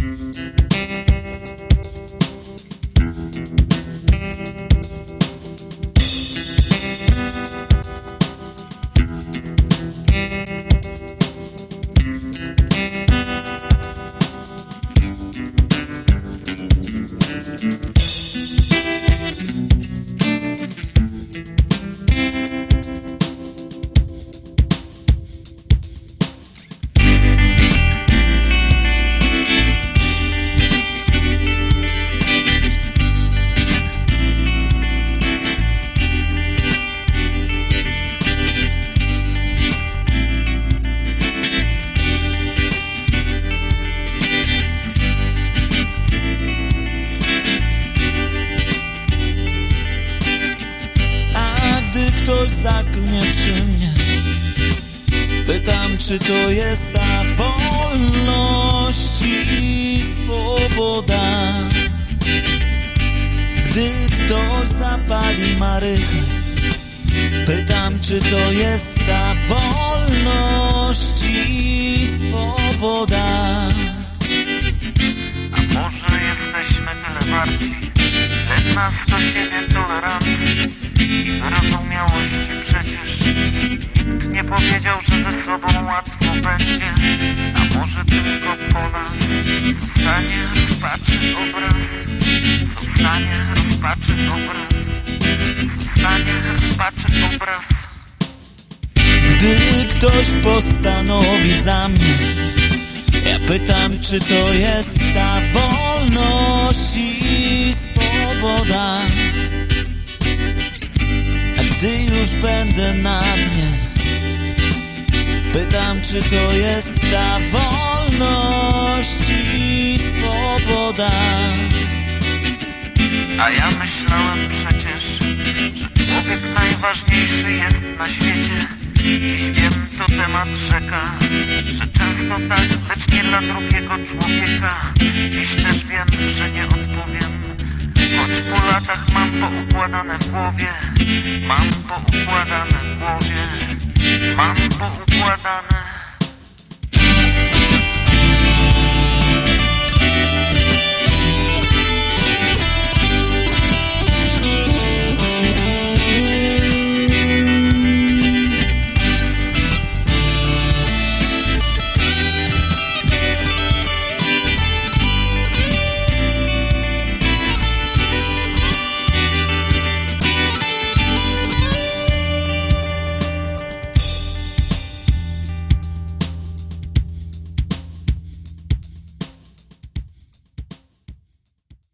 A gdy ktoś zaklnie przy mnie. Pytam, czy to jest ta wolność i swoboda? Gdy ktoś zapali marychę Pytam, czy to jest ta wolność i swoboda? A może jesteśmy tyle warci, lecz nas do siebie nie powiedział, że ze sobą łatwo będzie. A może tylko po nas zostanie rozpaczy obraz, zostanie rozpaczy obraz, zostanie rozpaczy obraz. Gdy ktoś postanowi za mnie Ja pytam, czy to jest ta wolność i swoboda A gdy już będę na dnie Pytam, czy to jest ta wolność i swoboda A ja myślałem przecież, że człowiek najważniejszy jest na świecie. Dziś wiem, to temat rzeka, że często tak, lecz nie dla drugiego człowieka. Dziś też wiem, że nie odpowiem, choć po latach mam poukładane w głowie. Mam poukładane w głowie, Mambo kwa nani